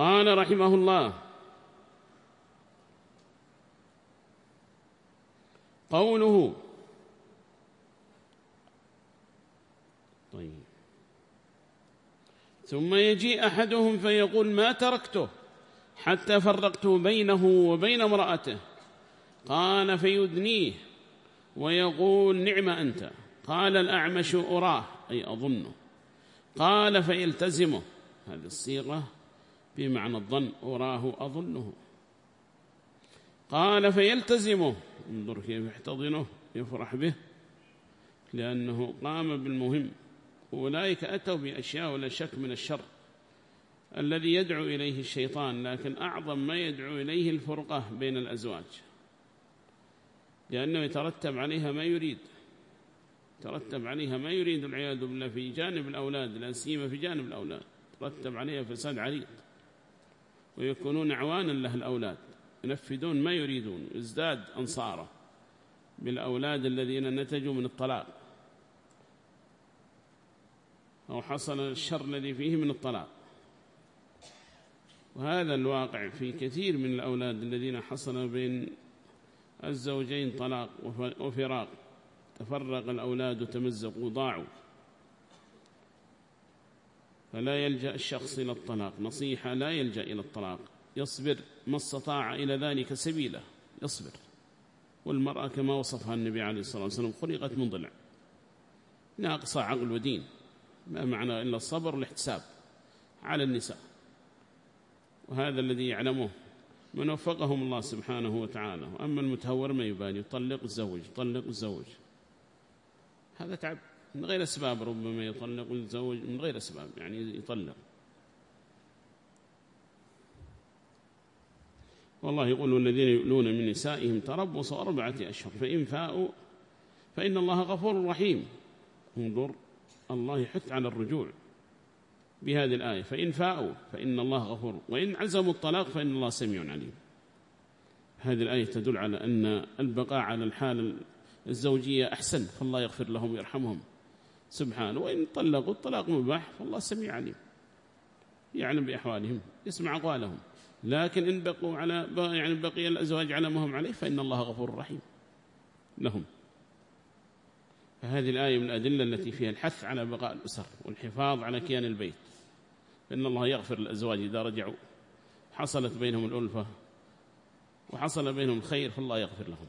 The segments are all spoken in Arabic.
قال رحمه الله قوله طيب. ثم يجيء أحدهم فيقول ما تركته حتى فرقت بينه وبين امرأته. قال فيدنيه ويقول نعم أنت. قال الأعمش أراه أي أظنه. قال فيلتزمه. هذه الصيغة بمعنى الظن أراه أظنه. قال فيلتزمه انظر كيف يحتضنه يفرح به لأنه قام بالمهم. أولئك أتوا بأشياء ولا شك من الشر الذي يدعو إليه الشيطان لكن أعظم ما يدعو إليه الفرقة بين الأزواج. لأنه يترتب عليها ما يريد ترتب عليها ما يريد العياذ بالله في جانب الأولاد لا سيما في جانب الأولاد ترتب عليها فساد عريض. ويكونون أعوانا له الأولاد ينفذون ما يريدون ازداد أنصاره بالأولاد الذين نتجوا من الطلاق. أو حصل الشر الذي فيه من الطلاق. وهذا الواقع في كثير من الأولاد الذين حصل بين الزوجين طلاق وفراق. تفرق الأولاد وتمزقوا ضاعوا. فلا يلجأ الشخص إلى الطلاق. نصيحة لا يلجأ إلى الطلاق. يصبر. ما استطاع إلى ذلك سبيله. يصبر. والمرأة كما وصفها النبي عليه الصلاة والسلام خلقت من ضلع. ناقصة عقل ودين. ما معنى إلا الصبر والاحتساب على النساء. وهذا الذي يعلمه من وفقهم الله سبحانه وتعالى. أما المتهور ما يبالي. يطلق الزوج يطلق الزوج. هذا تعب. من غير أسباب ربما يطلق الزوج من غير أسباب يعني يطلق. والله يقول والذين يؤلون من نسائهم تربص أربعة أشهر فإن فاءوا فإن الله غفور رحيم. انظر الله يحث على الرجوع بهذه الآية فإن فاءوا فإن الله غفور وإن عزموا الطلاق فإن الله سميع عليم. هذه الآية تدل على أن البقاء على الحال الزوجية أحسن فالله يغفر لهم ويرحمهم. سبحانه وإن طلقوا الطلاق مباح فالله سميع عليم. يعلم بأحوالهم يسمع أقوالهم. لكن إن بقوا على يعني بقي الأزواج على ما هم عليه فإن الله غفور رحيم لهم. فهذه الآية من الأدلة التي فيها الحث على بقاء الأسر والحفاظ على كيان البيت. فإن الله يغفر الأزواج إذا رجعوا. حصلت بينهم الألفة وحصل بينهم الخير فالله يغفر لهم.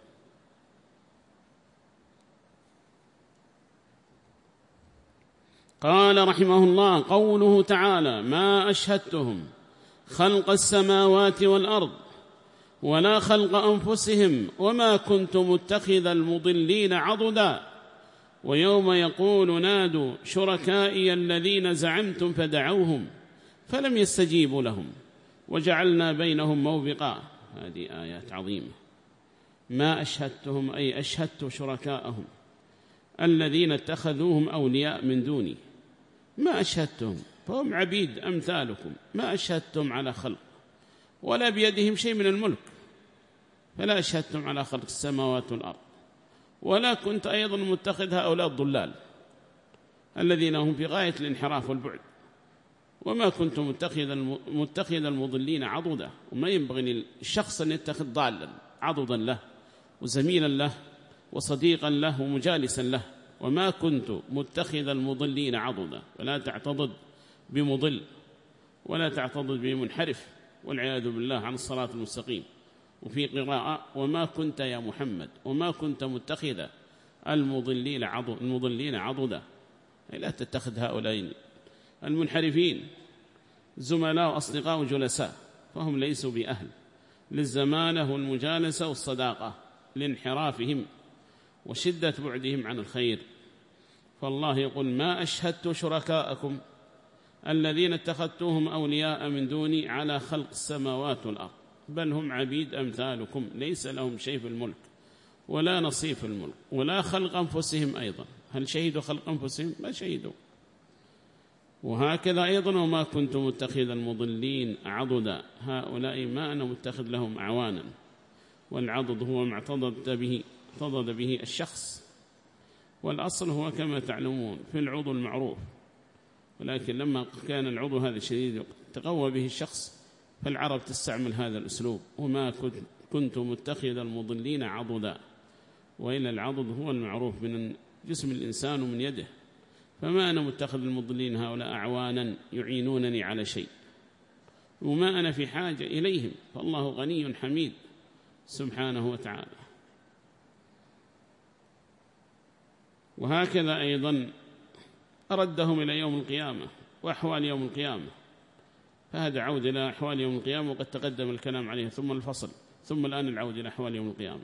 قال رحمه الله قوله تعالى ما أشهدتهم خلق السماوات والأرض ولا خلق أنفسهم وما كنت متخذ المضلين عضدا ويوم يقول نادوا شركائي الذين زعمتم فدعوهم فلم يستجيبوا لهم وجعلنا بينهم موبقا. هذه آيات عظيمة. ما أشهدتهم أي أشهدت شركاءهم الذين اتخذوهم أولياء من دوني. ما أشهدتهم فهم عبيد أمثالكم ما أشهدتم على خلق ولا بيدهم شيء من الملك فلا أشهدتم على خلق السماوات والأرض ولا كنت أيضا متخذ هؤلاء الضلال الذين هم في غاية الانحراف والبعد وما كنت متخذ متخذ المضلين عضدا وما ينبغي للشخص أن يتخذ ضالا عضدا له وزميلا له وصديقا له ومجالسا له. وما كنت متخذ المضلين عضدا ولا تعتضد بمضل ولا تعتضد بمنحرف والعياذ بالله عن الصراط المستقيم. وفي قراءة وما كنت يا محمد وما كنت متخذ المضلين عضد المضلين عضدا. لا تتخذ هؤلاء المنحرفين زملاء وأصدقاء وجلساء فهم ليسوا بأهل. للزمانة والمجالسة والصداقة لانحرافهم. وشدة بعدهم عن الخير. فالله يقول ما أشهدت شركاءكم الذين اتخذتوهم أولياء من دوني على خلق السماوات والأرض بل هم عبيد أمثالكم ليس لهم شيء في الملك ولا نصيب الملك ولا خلق أنفسهم أيضا. هل شهدوا خلق أنفسهم؟ ما شهدوا. وهكذا أيضا وما كنت متخذ المضلين عضدا. هؤلاء ما أنا متخذ لهم أعوانا والعضد هو ما اعتضد به. اعتضد به الشخص. والأصل هو كما تعلمون في العضو المعروف. ولكن لما كان العضو هذا شديد تقوى به الشخص فالعرب تستعمل هذا الأسلوب. وما كنت متخذ المضلين عضدا. وإلا العضد هو المعروف من جسم الإنسان ومن يده. فما أنا متخذ المضلين هؤلاء أعوانا يعينونني على شيء؟ وما أنا في حاجة إليهم؟ فالله غني حميد. سبحانه وتعالى. وهكذا أيضا أردهم إلى يوم القيامة وأحوال يوم القيامة. فهذا عود إلى أحوال يوم القيامة وقد تقدم الكلام عليه ثم الفصل ثم الآن العود إلى أحوال يوم القيامة.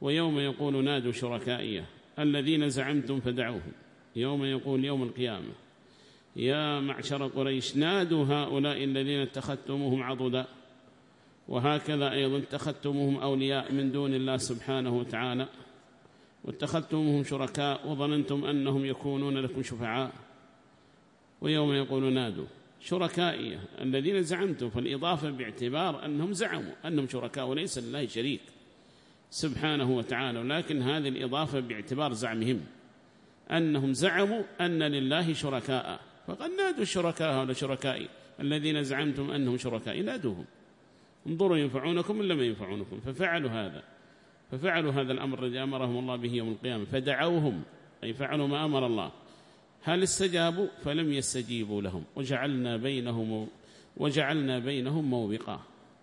ويوم يقول نادوا شركائية الذين زعمتم فدعوهم. يوم يقول يوم القيامة يا معشر قريش نادوا هؤلاء الذين اتخذتموهم عضدا. وهكذا أيضا اتخذتموهم أولياء من دون الله سبحانه وتعالى. واتخذتموهم شركاء وظننتم أنهم يكونون لكم شفعاء. ويوم يقول نادوا شركائية الذين زعمتم فالإضافة باعتبار أنهم زعموا أنهم شركاء وليس لله شريك سبحانه وتعالى. ولكن هذه الإضافة باعتبار زعمهم أنهم زعموا أن لله شركاء. فقد نادوا الشركاء هؤلاء شركائي الذين زعمتم أنهم شركاء. نادوهم انظروا ينفعونكم ولا ما ينفعونكم ففعلوا هذا. ففعلوا هذا الأمر الذي أمرهم الله به يوم القيامة فدعوهم أي فعلوا ما أمر الله. هل استجابوا؟ فلم يستجيبوا لهم. وجعلنا بينهم وجعلنا بينهم موبقا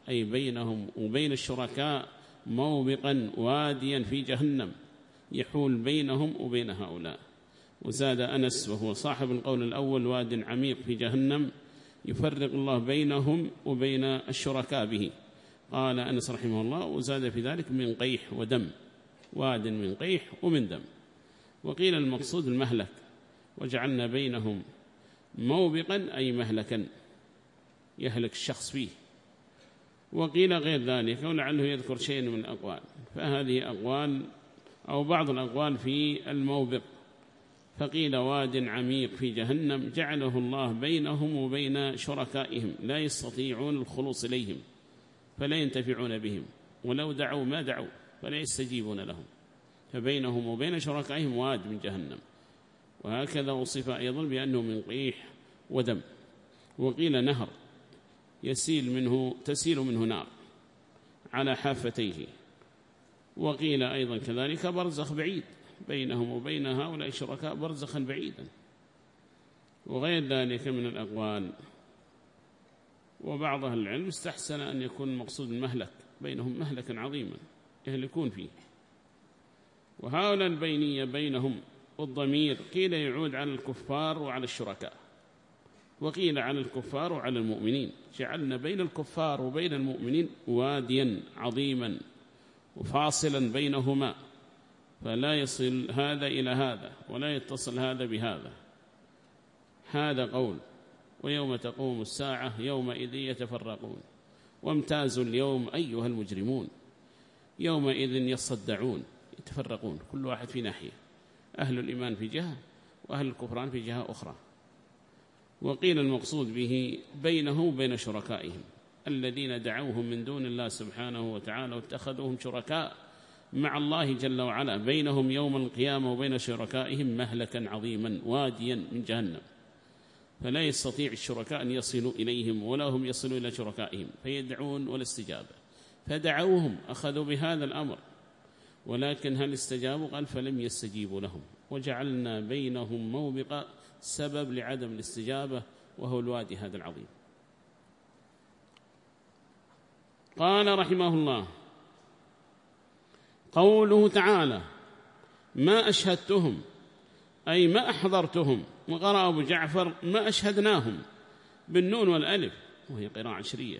أي بينهم وبين الشركاء موبقا واديا في جهنم يحول بينهم وبين هؤلاء. وزاد أنس وهو صاحب القول الأول واد عميق في جهنم يفرق الله بينهم وبين الشركاء به. قال أنس رحمه الله وزاد في ذلك من قيح ودم واد من قيح ومن دم. وقيل المقصود المهلك وجعلنا بينهم موبقا أي مهلكا يهلك الشخص فيه. وقيل غير ذلك ولعله يذكر شيء من الأقوال. فهذه أقوال أو بعض الأقوال في الموبق. فقيل واد عميق في جهنم جعله الله بينهم وبين شركائهم لا يستطيعون الخلوص إليهم. فلا ينتفعون بهم. ولو دعوا ما دعوا فلا يستجيبون لهم. فبينهم وبين شركائهم واد من جهنم. وهكذا وصف أيضا بأنه من قيح ودم. وقيل نهر يسيل منه تسيل منه نار على حافتيه. وقيل أيضا كذلك برزخ بعيد. بينهم وبين هؤلاء الشركاء برزخا بعيدا. وغير ذلك من الأقوال. وبعض أهل العلم استحسن أن يكون المقصود المهلك بينهم مهلكا عظيما يهلكون فيه. وهؤلاء البينية بينهم والضمير قيل يعود على الكفار وعلى الشركاء وقيل على الكفار وعلى المؤمنين. جعلنا بين الكفار وبين المؤمنين واديا عظيما وفاصلا بينهما فلا يصل هذا إلى هذا ولا يتصل هذا بهذا. هذا قول. ويوم تقوم الساعة يومئذ يتفرقون. وامتازوا اليوم أيها المجرمون. يومئذ يصدعون يتفرقون كل واحد في ناحية. أهل الإيمان في جهة وأهل الكفران في جهة أخرى. وقيل المقصود به بينه وبين شركائهم الذين دعوهم من دون الله سبحانه وتعالى واتخذوهم شركاء مع الله جل وعلا. بينهم يوم القيامة وبين شركائهم مهلكا عظيما واديا من جهنم. فلا يستطيع الشركاء أن يصلوا إليهم ولا هم يصلوا إلى شركائهم فيدعون ولا استجابة فدعوهم أخذوا بهذا الأمر. ولكن هل استجابوا؟ قال فلم يستجيبوا لهم. وجعلنا بينهم موبقا سبب لعدم الاستجابة وهو الوادي هذا العظيم. قال رحمه الله قوله تعالى ما أشهدتهم أي ما أحضرتهم وقرأ أبو جعفر ما أشهدناهم بالنون والألف وهي قراءة عشرية.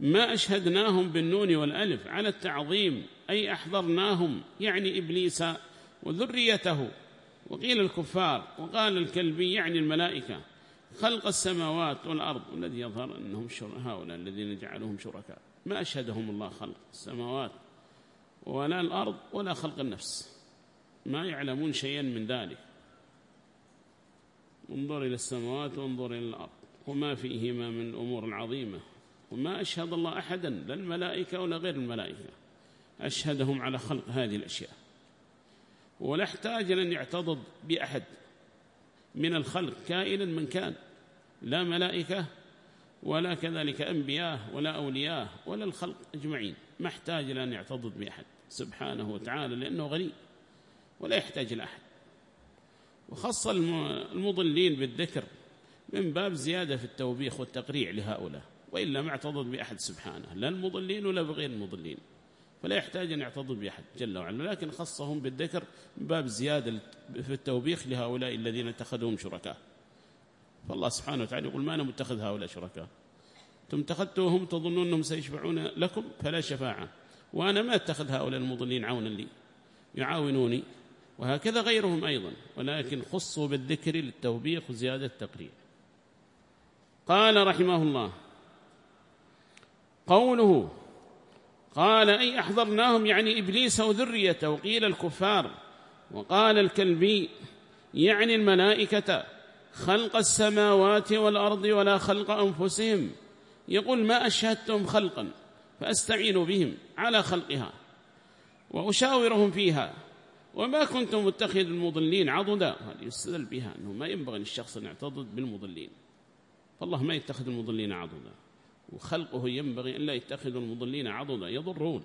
ما أشهدناهم بالنون والألف على التعظيم أي أحضرناهم يعني إبليس وذريته. وقيل الكفار وقال الكلبي يعني الملائكة خلق السماوات والأرض والذي يظهر أنهم هؤلاء الذين جعلهم شركاء. ما أشهدهم الله خلق السماوات ولا الأرض ولا خلق النفس. ما يعلمون شيئا من ذلك. انظر إلى السماوات وانظر إلى الأرض وما فيهما من الأمور العظيمة وما أشهد الله أحدا لا الملائكة ولا غير الملائكة أشهدهم على خلق هذه الأشياء. ولا احتاج أن يعتضد بأحد من الخلق كائنا من كان لا ملائكة ولا كذلك أنبياء ولا أولياء ولا الخلق أجمعين ما احتاج لأن يعتضد بأحد سبحانه وتعالى لأنه غني ولا يحتاج لأحد وخص المضلين بالذكر من باب زيادة في التوبيخ والتقريع لهؤلاء وإلا ما اعتضد بأحد سبحانه لا المضلين ولا بغير المضلين فلا يحتاج أن يعتضد بأحد جل وعلا لكن خصهم بالذكر من باب زيادة في التوبيخ لهؤلاء الذين اتخذوهم شركاء. فالله سبحانه وتعالى يقول ما أنا متخذ هؤلاء شركاء؟ أنتم اتخذتوهم تظنون أنهم سيشفعون لكم؟ فلا شفاعة. وأنا ما أتخذ هؤلاء المضلين عونا لي. يعاونوني وهكذا غيرهم أيضا ولكن خصوا بالذكر للتوبيخ وزيادة التقرير. قال رحمه الله قوله قال أي أحضرناهم يعني إبليس وذريته وقيل الكفار وقال الكلبي يعني الملائكة خلق السماوات والأرض ولا خلق أنفسهم. يقول ما أشهدتم خلقا فأستعين بهم على خلقها وأشاورهم فيها. وما كنت متخذ المضلين عضدا. هذه يستدل بها أنه ما ينبغي للشخص أن يعتضد بالمضلين. فالله ما يتخذ المضلين عضدا. وخلقه ينبغي أن لا يتخذ المضلين عضدا. يضرون.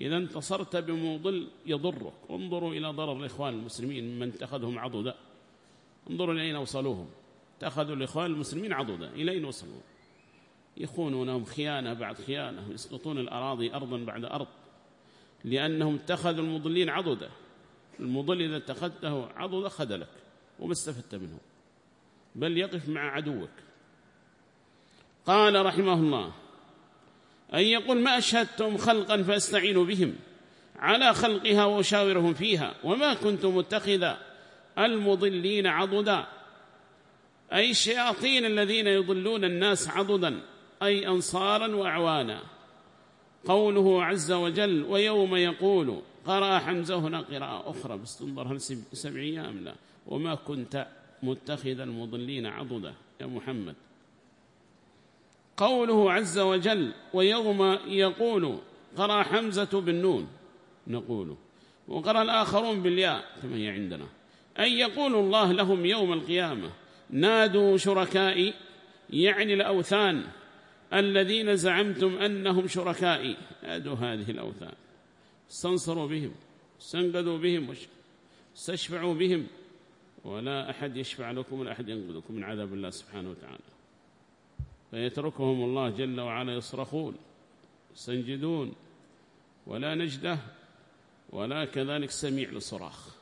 إذا انتصرت بمضل يضرك. انظروا إلى ضرر الإخوان المسلمين من اتخذهم عضدا. انظروا إلى أين وصلوهم. اتخذوا الإخوان المسلمين عضدا. إلى أين وصلوا؟ يخونونهم خيانة بعد خيانة. يسقطون الأراضي أرضا بعد أرض. لأنهم اتخذوا المضلين عضدا. المضل إذا اتخذته عضدا خذلك وما استفدت منه. بل يقف مع عدوك. قال رحمه الله أن يقول ما أشهدتم خلقا فأستعين بهم على خلقها وأشاورهم فيها وما كنت متخذ المضلين عضدا. أي الشياطين الذين يضلون الناس عضدا أي أنصارا وأعوانا. قوله عز وجل ويوم يقول قرأ حمزة هنا قراءة أخرى بس تنظر هل سبعية أم لا. وما كنت متخذ المضلين عضدا يا محمد. قوله عز وجل ويوم يقول قرأ حمزة بالنون نقول. وقرأ الآخرون بالياء كما هي عندنا. أن يقول الله لهم يوم القيامة نادوا شركائي يعني الأوثان الذين زعمتم أنهم شركائي نادوا هذه الأوثان. استنصروا بهم استنقذوا بهم استشفعوا بهم. ولا أحد يشفع لكم ولا أحد ينقذكم من عذاب الله سبحانه وتعالى. فيتركهم الله جل وعلا يصرخون يستنجدون ولا نجدة ولا كذلك سميع لصراخ.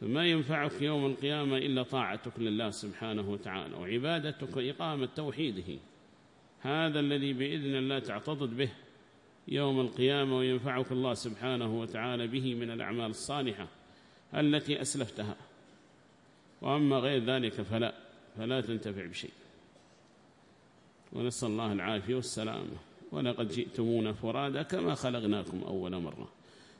فما ينفعك يوم القيامة إلا طاعتك لله سبحانه وتعالى وعبادتك وإقامة توحيده. هذا الذي بإذن الله تعتضد به. يوم القيامة وينفعك الله سبحانه وتعالى به من الأعمال الصالحة التي أسلفتها. وأما غير ذلك فلا فلا تنتفع بشيء. ونسأل الله العافية والسلامة ولقد جئتمونا فرادا كما خلقناكم أول مرة.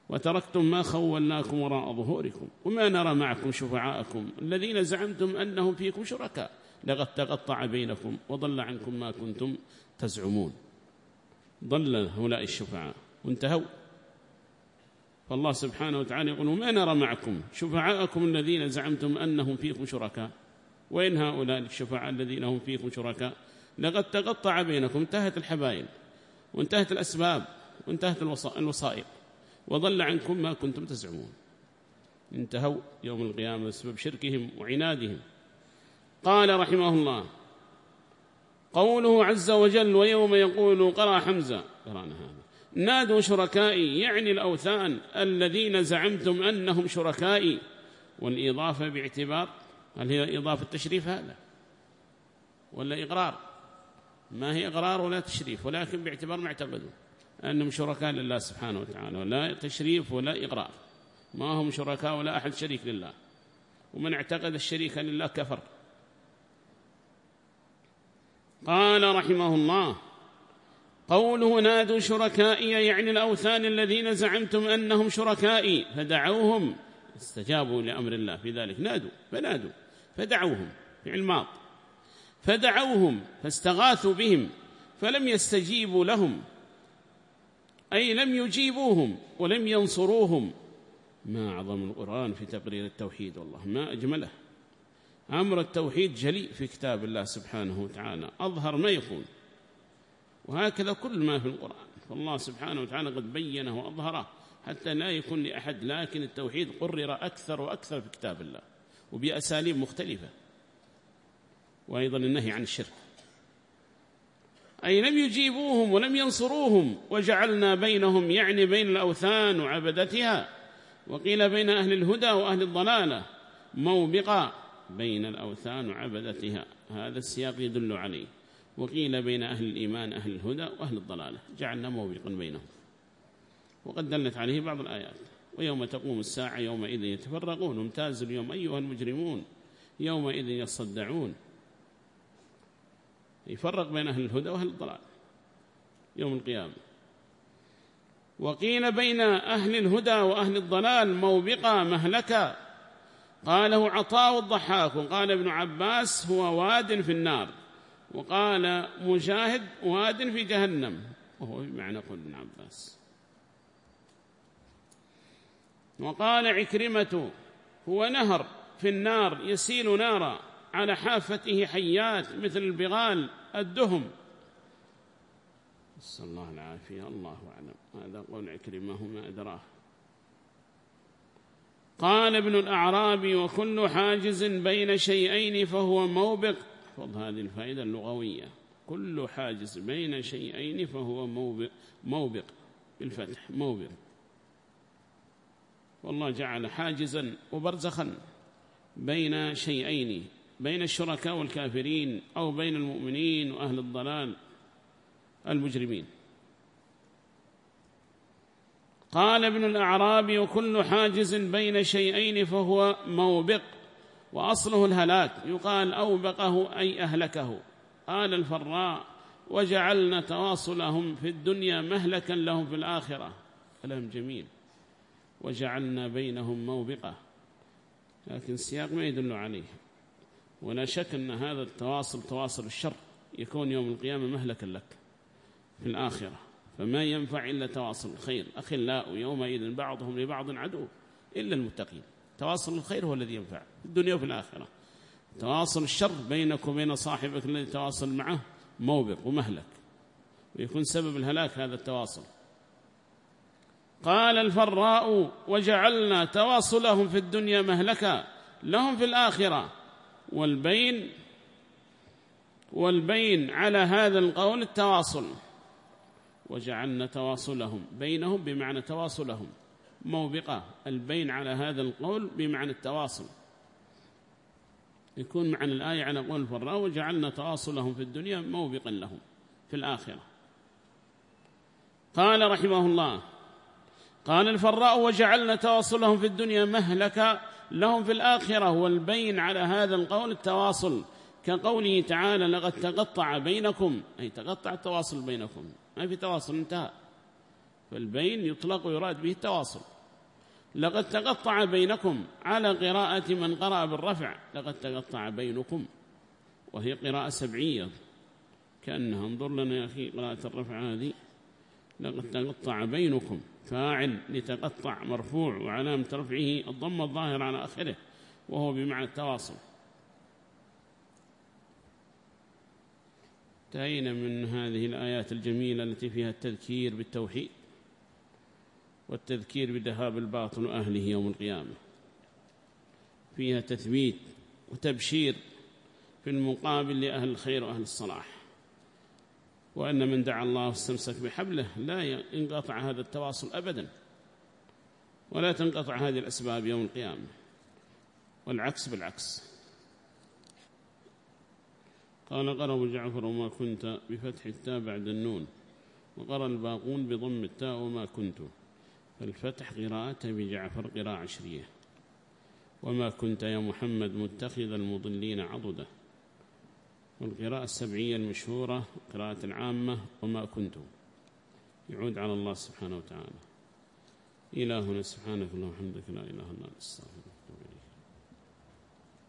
وتركتم ما خولناكم وراء ظهوركم. وما نرى معكم شفعاءكم. الذين زعمتم أنهم فيكم شركاء. لقد تقطع بينكم وضل عنكم ما كنتم تزعمون. ضل هؤلاء الشفعاء وانتهوا. فالله سبحانه وتعالى يقول ما نرى معكم شفعاءكم الذين زعمتم أنهم فيكم شركاء. وين هؤلاء الشفعاء الذين هم فيكم شركاء لقد تقطع بينكم انتهت الحبايل وانتهت الأسباب وانتهت الوصائل وضل عنكم ما كنتم تزعمون. انتهوا يوم القيامة بسبب شركهم وعنادهم. قال رحمه الله قوله عز وجل ويوم يقول قرأ حمزة. قرأنا هذا. نادوا شركائي يعني الأوثان الذين زعمتم أنهم شركائي. والإضافة باعتبار هل هي إضافة تشريف؟ هذا ولا إقرار؟ ما هي إقرار ولا تشريف؟ ولكن باعتبار ما اعتقدوا أنهم شركاء لله سبحانه وتعالى. ولا تشريف ولا إقرار. ما هم شركاء ولا أحد شريك لله. ومن اعتقد الشريك لله كفر. قال رحمه الله قوله نادوا شركائي يعني الأوثان الذين زعمتم أنهم شركائي فدعوهم. استجابوا لأمر الله في ذلك. نادوا فنادوا فدعوهم في الماض. فدعوهم فاستغاثوا بهم فلم يستجيبوا لهم أي لم يجيبوهم ولم ينصروهم. ما أعظم القرآن في تقرير التوحيد والله ما أجمله. أمر التوحيد جلي في كتاب الله سبحانه وتعالى. أظهر ما يكون وهكذا كل ما في القرآن. فالله سبحانه وتعالى قد بينه وأظهره حتى لا يكون لأحد لكن التوحيد قرر أكثر وأكثر في كتاب الله وبأساليب مختلفة. وأيضا النهي عن الشرك. أي لم يجيبوهم ولم ينصروهم وجعلنا بينهم يعني بين الأوثان وعبدتها وقيل بين أهل الهدى وأهل الضلالة موبقا بين الأوثان وعبدتها. هذا السياق يدل عليه. وقيل بين أهل الإيمان أهل الهدى وأهل الضلالة. جعلنا موبقا بينهم. وقد دلت عليه بعض الآيات. ويوم تقوم الساعة يومئذ يتفرقون. امتاز اليوم أيها المجرمون. يومئذ يصدعون. يفرق بين أهل الهدى وأهل الضلال. يوم القيامة. وقيل بين أهل الهدى وأهل الضلال موبقة مهلكة قاله عطاء الضحاك وقال ابن عباس هو واد في النار وقال مجاهد واد في جهنم وهو بمعنى قول ابن عباس. وقال عكرمة هو نهر في النار يسيل نارا على حافته حيات مثل البغال الدهم. نسأل الله العافية الله أعلم. هذا قول عكرمة ما أدراه. قال ابن الأعرابي وكل حاجز بين شيئين فهو موبق. فضل هذه الفائدة اللغوية. كل حاجز بين شيئين فهو موبق, موبق. بالفتح موبق. والله جعل حاجزا وبرزخا بين شيئين بين الشركاء والكافرين أو بين المؤمنين وأهل الضلال المجرمين. قال ابن الأعرابي وكل حاجز بين شيئين فهو موبق وأصله الهلاك. يقال أوبقه أي أهلكه. قال الفراء وجعلنا تواصلهم في الدنيا مهلكا لهم في الآخرة. كلام جميل. وجعلنا بينهم موبقة. لكن السياق ما يدل عليه. ولا شك أن هذا التواصل تواصل الشر يكون يوم القيامة مهلكا لك في الآخرة. فما ينفع إلا تواصل الخير. أخلاء يومئذ بعضهم لبعض عدو إلا المتقين. تواصل الخير هو الذي ينفع في الدنيا وفي الآخرة. تواصل الشر بينك وبين صاحبك الذي تواصل معه موبق ومهلك ويكون سبب الهلاك هذا التواصل. قال الفراء وجعلنا تواصلهم في الدنيا مهلكا لهم في الآخرة. والبين والبين على هذا القول التواصل. وجعلنا تواصلهم بينهم بمعنى تواصلهم. موبقة البين على هذا القول بمعنى التواصل. يكون معنى الآية على قول الفراء وجعلنا تواصلهم في الدنيا موبقا لهم في الآخرة. قال رحمه الله قال الفراء وجعلنا تواصلهم في الدنيا مهلكا لهم في الآخرة والبين على هذا القول التواصل. كقوله تعالى لقد تقطع بينكم أي تقطع التواصل بينكم. ما في تواصل انتهى. فالبين يطلق ويراد به التواصل. لقد تقطع بينكم على قراءة من قرأ بالرفع. لقد تقطع بينكم. وهي قراءة سبعية. كأنها انظر لنا يا أخي قراءة الرفع هذه. لقد تقطع بينكم. فاعل لتقطع مرفوع وعلامة رفعه الضم الظاهر على آخره وهو بمعنى التواصل. انتهينا من هذه الآيات الجميلة التي فيها التذكير بالتوحيد والتذكير بذهاب الباطل وأهله يوم القيامة؟ فيها تثبيت وتبشير في المقابل لأهل الخير وأهل الصلاح. وأن من دعا الله واستمسك بحبله لا ينقطع هذا التواصل أبدا ولا تنقطع هذه الأسباب يوم القيامة. والعكس بالعكس. قال قرأ أبو جعفر وما كنت بفتح التاء بعد النون وقرأ الباقون بضم التاء وما كنت. فالفتح قراءة بجعفر قراءة عشرية. وما كنت يا محمد متخذ المضلين عضدا والقراءة السبعية المشهورة قراءة العامة وما كنت. يعود على الله سبحانه وتعالى. إلهنا سبحانك اللهم وبحمدك لا إله إلا أنت